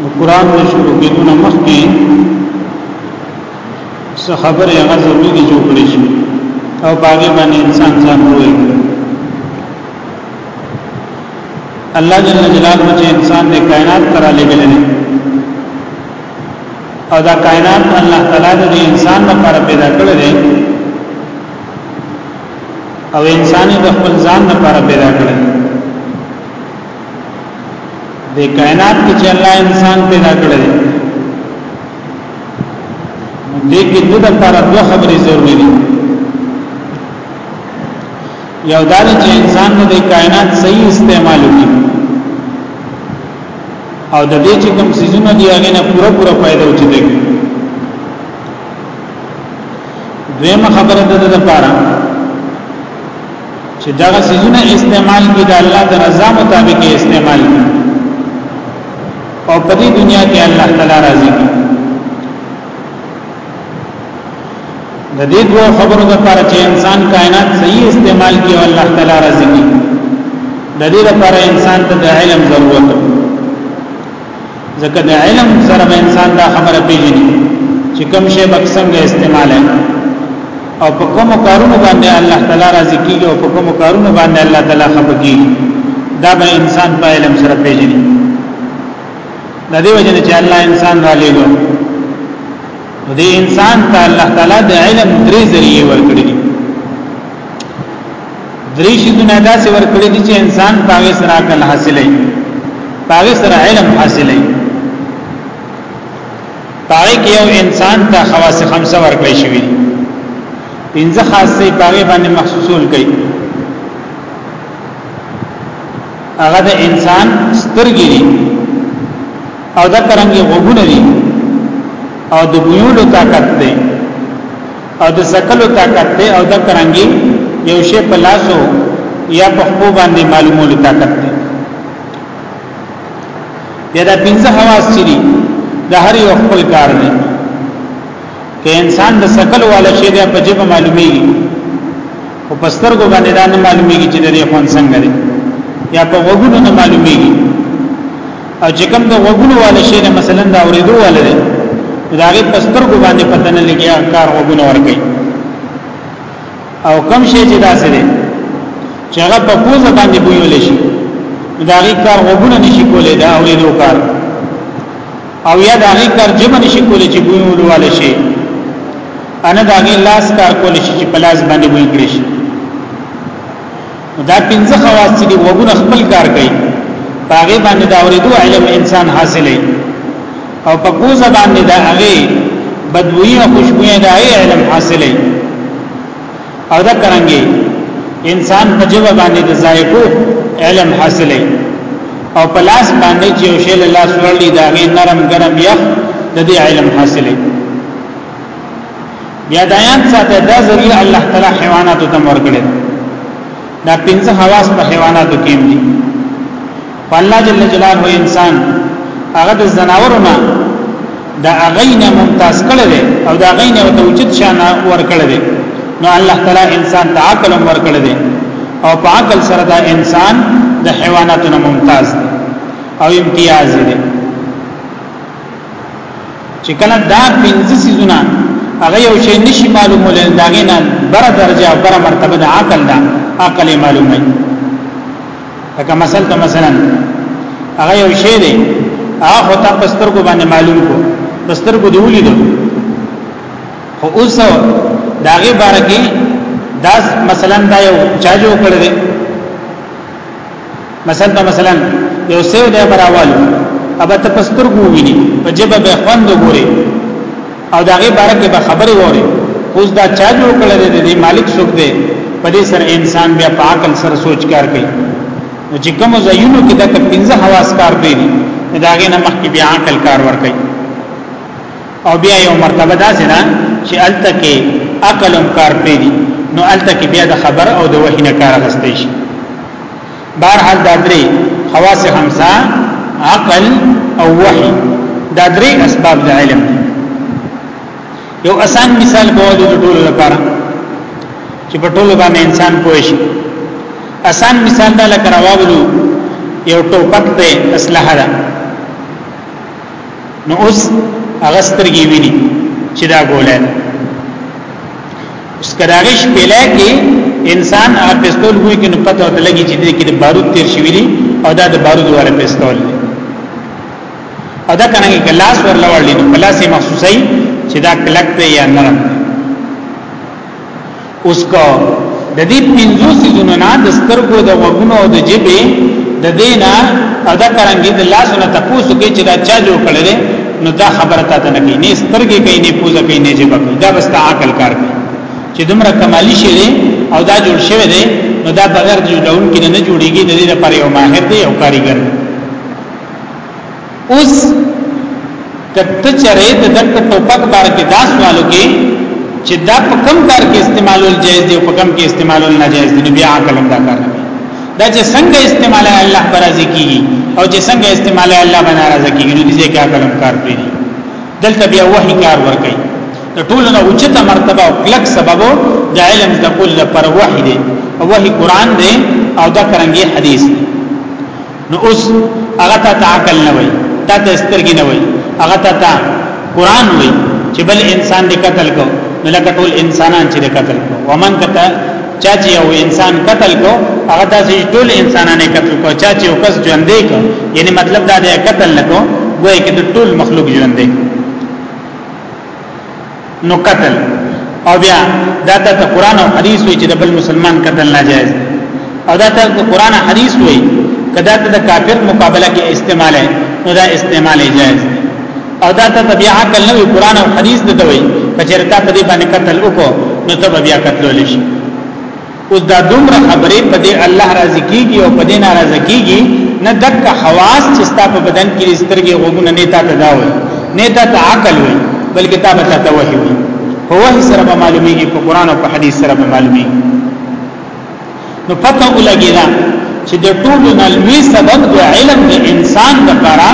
نو قران د شروع کېدو نه مخکې څه خبرې هغه ضروري دي چې وکړي شي او باغې باندې انسان ځان وایي الله جل جلاله چې انسان د کائنات تر لګل نه او دا کائنات الله تعالی د انسان لپاره پیدا کړل دي او انساني د خپل ځان لپاره پیدا کړل د کائنات کې چې الله انسان پیدا کړی دې کې د لپاره دوه خبرې ضروري دي یو دا چې انسان د کائنات صحیح استعمال وکړي او د دې چې کوم سيزونه دی هغه نه پوره پوره فائدہ وچته کی دویمه خبره ده د لپاره چې دغه سيزونه استعمال کړي د الله د رضا مطابق استعمال کړي او په دې دنیا کې الله تعالی راضي کړي د دې دوه خبرو لپاره چې انسان کائنات صحیح استعمال کړي او الله تعالی راضي کړي د دې لپاره انسان ته د علم ضرورت دی ځکه د علم سره به انسان دا خبره پیژني چې کوم شی به څنګه استعمال او په کوم کارونو باندې الله تعالی راضي کیږي او په کوم کارونو باندې الله تعالی خپه کیږي دا به انسان په علم سره پیژني د دې وجه چې الله انسان را لېږو نو دې انسان ته الله تعالی د علم درې ذریعہ ورکړي درې شیزونه داسې ورکړي دي چې انسان پاغه سره عقل حاصلې پاغه سره علم حاصلې پاغه کې یو انسان ته خواص خمسه ورکړي شوی دي پنځه خاصې پاغه باندې مخصوصول کوي هغه د انسان سترګې دي او دا ترنګي غوونه دي او د بویولو طاقت دی او د سکلو طاقت دی او د کرنګي یو شی په لاسو یا په خو باندې معلومولو طاقت دی یا دا پنځه حواس چې دي د هر یو خپل کار دی که انسان د سکل والا شی دی په جبه معلومیږي او په سترګو باندې دا نه معلومیږي چې د دې خوان څنګه دی یا په وګونو نه معلومیږي او چې کوم د وګونو والے شي مثلا دا اوریدو والے دی دا غي پستر کو باندې پته نه لګي کار وګونو ورګي او کم شي چې دا سره چې هغه په پوزه باندې بویول شي دا غي کار وګونو نشي کولای دا اوریدو کار او یا دا غي کار جمع نشي کولای چې بویول والے شي انا دا غي لاس کار کولای شي چې پلاس باندې بوی کړی شي دا پنځه خواص چې دی وګونه خپل کار کوي پاغه باندې دا اوریدو علم انسان حاصلې او په کوزه باندې دا هغه بدوی او خوشبوې دا علم حاصلې او دا کرانګي انسان په جواب باندې د ذایقو علم حاصلې او په لاس باندې چې شیل الله سورلی دا غي نرم ګرم یخ د دې علم حاصلې بیا دایان ساته دا ذریعہ الله تعالی حیواناتو ته ورکړي دا پنځه حواس په حیواناتو کې دي الله جل جلاله انسان هغه د زناورونه دا غینه ممتاز کړی دی او دا غینه ته وجود شان ور کړی دی نو الله تعالی انسان ته عقل ور کړی دی او په عقل سره دا انسان د حیواناتو نه ممتاز دی او امتیاز دی چې کله دا پنځه سيزونه هغه یو شی نشي معلومول دا غینا بر درجه او بر مرتبه د عقل دا عقل معلومه لکه مثلا مثلا هغه یو شی دی هغه ته پستر کو باندې معلوم کو پستر کو دی ولیدو خو اوس داغه بارکی داس مثلا دا یو چا جو کړی مثلا مثلا یو سیو دی براوالو ابا ته پستر ګوویني په جبه به خوند وګوري او داغه باره کې به خبري ووري اوس دا چا جوړ کړل دی د مالک څوک دی په دې سره انسان بیا په عقل سره سوچ کار کوي چې کوم زینو کې د پنځه حواس کار کوي داغه نه مخکې بیا عقل کار ور کوي او بیا یو مرتبه دا سره چې الته کې عقل هم کار کوي نو الته کې بیا د خبر او د وحی نه کار غستې شي بهر حال دا درې خواص خمسه عقل او وحی دا درې اسباب د علم یو اسان مثال کوو د ټولو لپاره چې په ټولو باندې انسان پوه شي اسان مثال دا لکه راوړو یو ټوپک ته اسلحه ده نو اوس هغه سترګې ویني چې دا ګولې اوس کراغش پیلای کې انسان هغه پستول وی کې نو پته وته لګي چې دې کې د بارود تیر شوی دی او دا د بارود واره پستول دی او دا کنه کې ګلاس ورلوړل نو ګلاس یې مخصوصي چې دا کلک دی یا نرم دی اوس کو د دې پنځو سيزونو نه د سترګو د وګونو او د جبه د دینه او د کرنګي د لاسونو تاسو کې چې دا چا جوړ کړل نو دا خبره ته نه کوي نه سترګې کوي نه پوزه کوي نه جبه کوي دا بس ته عقل کار کوي چې دومره کمالی شي او دا جوړ شوی دی نو دا بغیر جوړون کې نه جوړیږي د دې لپاره یو ماهر دی او کاریګر دی اوس کته چرې د دک ټوپک بار کې دا سوالو کې چې دا په کم کار کې استعمالول جایز دی او په کم کې استعمالول ناجایز دی بیا عقل هم دا کار نه دا چې څنګه استعمال الله پر راضي کیږي او چې څنګه استعمال الله باندې راضي کیږي نو دې کې عقل هم کار کوي دلته بیا وحي کار ور کوي د ټولو نه اوچته مرتبه او کلک سبب د علم د کل پر وحي دی او وحي قران دی او دا کرانګي حدیث دی نو اوس هغه ته عقل نه وای تا ته سترګې نه وای هغه ته قران وای چې بل انسان دې قتل کو نو لکه ټول انسانان چې قتل کو ومن کته چا چې یو انسان قتل کو هغه داسې ټول انسانانه قتل کو چا چې یو کس ژوندې کو یعنی مطلب دا دی قتل نه کو ګویا کې ټول مخلوق ژوندې نو قتل او بیا دا ته قرآن او حدیث وی چې د بل مسلمان قتل ناجایز او دا ته قرآن او حدیث وی کدا ته د کافر مقابله کې استعمال ہے نو دا استعمال جائز او دا ته بیا عقل نه وی قرآن او حدیث د دوی کچرتا په دې باندې قتل وکړو نو ته بیا قتل لشي اوس دا دومره خبرې په دې الله راضي کیږي او په دې ناراضه کیږي نه دک حواس چې ستا په بدن کې سترګې غوونه نه تا تداوي نه تا عقل وي بلکې تا به تا وحي وي په وحي سره به معلومیږي په قران او په حديث سره به معلومیږي نو پته ولګی دا چې د ټولو نلوي سبب د علم د انسان لپاره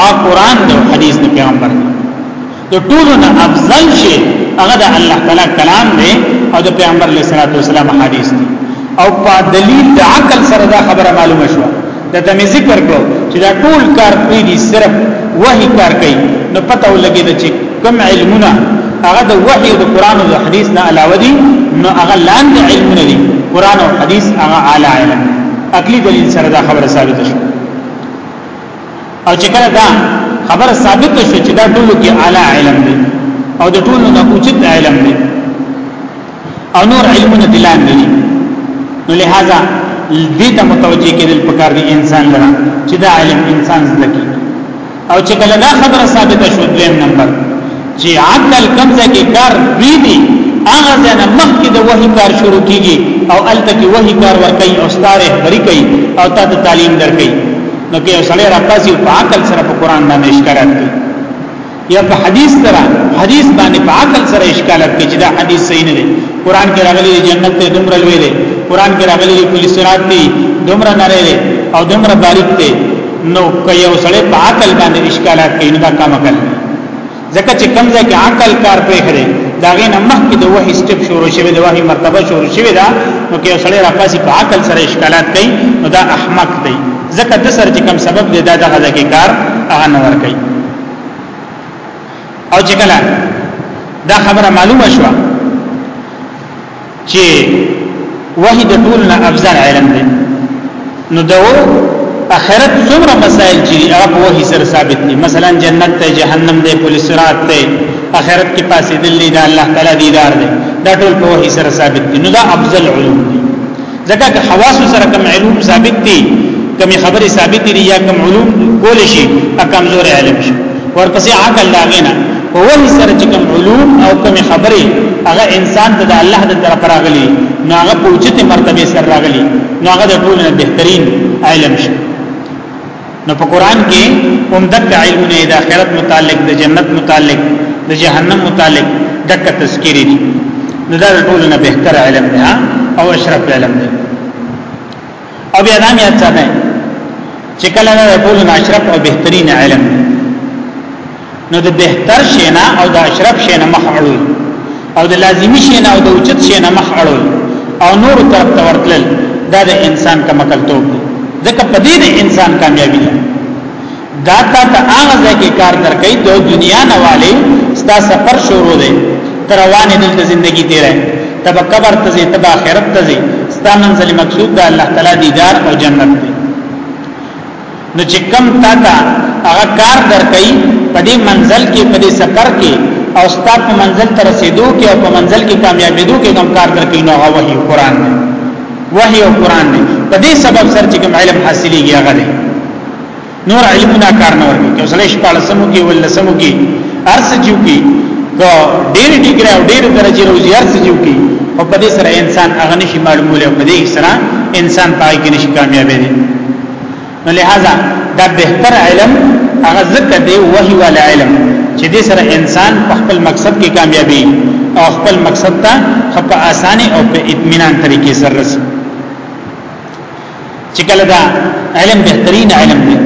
او قران د حديث د پیغمبر دی د ټولو نه افضل شي هغه د الله تعالی کلام دی او د پیغمبر علیه الصلاۃ والسلام حدیث دی او په دلیل د عقل سره دا خبره معلومه شوه دا ته می ذکر کړو چې دا ټول کار پری دي صرف وਹੀ کار کوي نو پته ولګي چې کوم علمونه هغه د وحي او د قران او د حديث نه علاوه دي نو هغه لاندې علمونه دي قران او حديث هغه اعلی علم عقلي دلیل سره دا خبره ثابته شوه او چې کله دا خبر ثابت شو چې دا ټولو کې اعلی علم دی او د ټولو نه اوچت علم دی او نور علمونه دلان دي نو لہذا دې ته متوجي کېدل پکار دي انسان لره چې دا علم انسان زده کی او چې کله دا خبره ثابته شو دویم نمبر چې عقل کمزه کې کار وی دي هغه ځنه مخکې د وحي کار شروع کیږي او الته کې وحي کار ور کوي او ستاره بری کوي او تا ته تعلیم در کوي نو کې سړی راپاسي په عقل سره په قران باندې اشکالات کوي یا په حدیث سره حدیث باندې په عقل سره اشکالات کوي چې دا حدیث صحیح نه دی قران کې راغلي جنت ته دومره لوی دی قران کې راغلي کلی صراط دی دومره نری دی او دومره باریک دی نو که یو سړی په عقل باندې اشکالات کوي نو دا کار کوي ځکه چې کوم ځای کې عقل کار پرې کړي دا غي نه مخکې د وحي سټپ شروع شوی د وحي مرتبه شروع شوی دا نو کې سړی راپاسي په عقل سره اشکالات کوي نو دا احمق دی ځکه د سر چې کوم سبب دی دا دغه ځکه کار هغه نه ور کوي او چې کله دا خبره معلومه شوه چې وحی د ټول نه افضل علم دی نو دا اخرت څومره مسائل چې هغه په وحی سره ثابت دي مثلا جنت ته جهنم دی پولیس صراط ته اخرت کې پاسې دلی دا الله تعالی دیدار دی دا ټول په وحی سره ثابت دي نو دا افضل علوم دی ځکه که خواص سره کوم علوم ثابت دي کوم خبره ثابت دي یا کوم علوم کول شي اکم زور علم شي ورپسې عقل لاغینا په وحي سره چې کوم علوم او کوم خبره هغه انسان ته د الله د طرف راغلي نو هغه په اوچته مرتبه سره راغلي نو هغه د ټول نه بهترین علم شي نو په قران کې هم دک علم نه د آخرت متعلق د جنت متعلق د جهنم متعلق دک تذکری دي نو دا ټول نه بهتر علم نه او اشرف علم نه او بیا نام یاد ساته چې کله دا ټول نه اشرف او بهترین علم نه نو د بهتر شي نه او د اشرف شي نه مخ اړول او د لازمی شي نه او د اوچت شي نه مخ اړول او نور طرف ته ورتلل دا د انسان کمکلتوب دی ځکه په دې د انسان کامیابی ده دا تا ته هغه ځکه کار درکې د دنیا نه والي ستا سفر شروع دی تر روانې دلته ژوندۍ تیرې تب قبر ته ځې تب آخرت ته ځې ستا منزل مقصود د الله تعالی دیدار او جنت دی نو چې کم تا ته هغه کار درکې په دې منزل کې په دې سفر کې او ستا په منزل تر رسیدو کې او په منزل کې کامیابیدو کې کوم کار درکې نو هغه وحي قران دی وحي او قران دی په دې سبب سره چې کوم علم حاصلېږي هغه دی نور علمنا کار نه ورکې چې وسلې شپاله سمو کې ول سمو کې ارس جیو کې کو ډېر ډیګره او ډېر درجه روزي ارس جیو کې او په دې سره انسان هغه نشي معلوموله په دې سره انسان پای کې نشي کامیابې دي نو لہذا دا بهتر علم هغه ذکر دی وحی والا علم چې دې سره انسان په خپل مقصد کې کامیابی او خپل مقصد ته په اسانه او په اطمینان طریقې سره رسي چې کله دا علم بهترین علم دی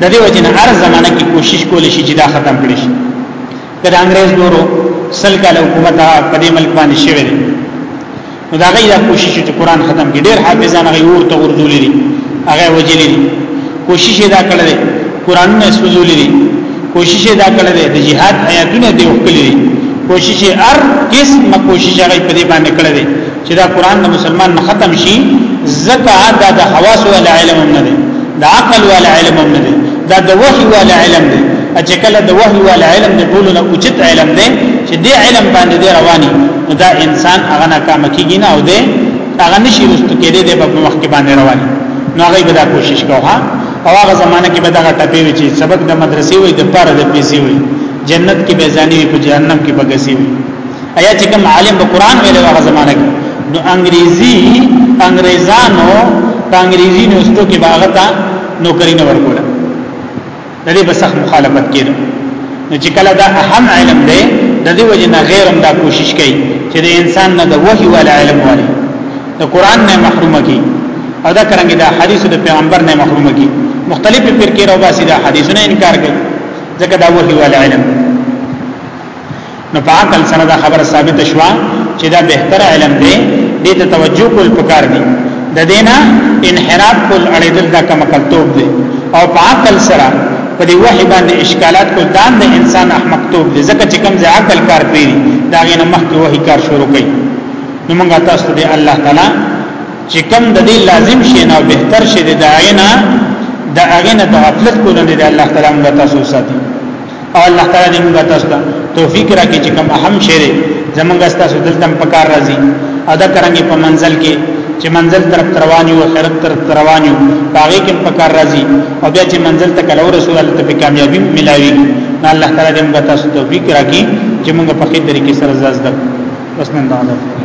د دې وجنه هر زمانہ کې کوشش کول شي چې دا ختم کړي شي د انګريز دورو سل کال حکومت په دې ملک باندې شوی دی نو دا غي دا کوشش چې قران ختم کړي ډېر حافظان غي ورته ورزولې دي هغه وجلې دي کوشش دا کړل دي قران نه سوزولې دي کوشش دا کړل دي د جهاد آیاتونه دی وکړي کوشش هر قسم کوشش غي په دې باندې کړل دي چې دا قران د مسلمان نه ختم شي زکه دا د حواس او علم نه دی د عقل او علم نه دی دا د وحي او علم دی چې کله د وحي او علم د ټولو نه اوچت علم دی چې د علم باندې دی رواني دا انسان هغه ناکام کیږي نه او دی هغه نشي رست کېدی د په مخ کې باندې رواني نو هغه به دا کوشش کوه او هغه زمانہ کې به دا ټپې وي چې سبق د مدرسې وي د پاره د پیسې وي جنت کې به ځاني په جهنم کې بغسي وي ایا چې کوم عالم په قران ویلو هغه زمانہ کې نو انګریزي انګریزانو په انګریزي نوستو کې باغه تا نوکری نه ورکوله د دې بسخ مخالفت کړي نو چې کله دا اهم علم دی د دې وجه نه غیرم دا کوشش کوي چې د انسان نه د وحي ولا علم واري د قران نه محروم کی او دا کرانګي دا حدیث د پیغمبر نه محروم کی مختلفه فرقې راو باسي دا حدیثونه انکار کوي ځکه دا وحي ولا علم دی نو په عقل سره دا خبره ثابت شوه چې دا بهتر علم دی دې ته توجه کول پکار دی د دینا انحراف کول اړیدل دا کم کلتوب دی او په عقل سره په دې وحی باندې اشکالات کول دا د انسان احمق توب دی ځکه چې کم ځای عقل کار کوي دا غینه مخکې وحی کار شروع کوي نو موږ تاسو ته الله تعالی چې کم د دې لازم شي نه بهتر شي د داینه د اغه نه د غفلت کول نه د الله تعالی موږ تاسو ساتي او الله تعالی دې موږ تاسو ته توفیق راکړي چې کوم اهم شی دی زمونږ تاسو دلته پکار راځي ادا کرانګي په منزل کې چې منزل طرف روان یو آخرت طرف روان یو باغې کې پکار راځي او بیا چې منزل ته کلو رسول الله ته کامیابی ملاوي نو الله تعالی دې موږ تاسو ته توفیق راکړي چې موږ په خیر طریقې سره زده وسنه الله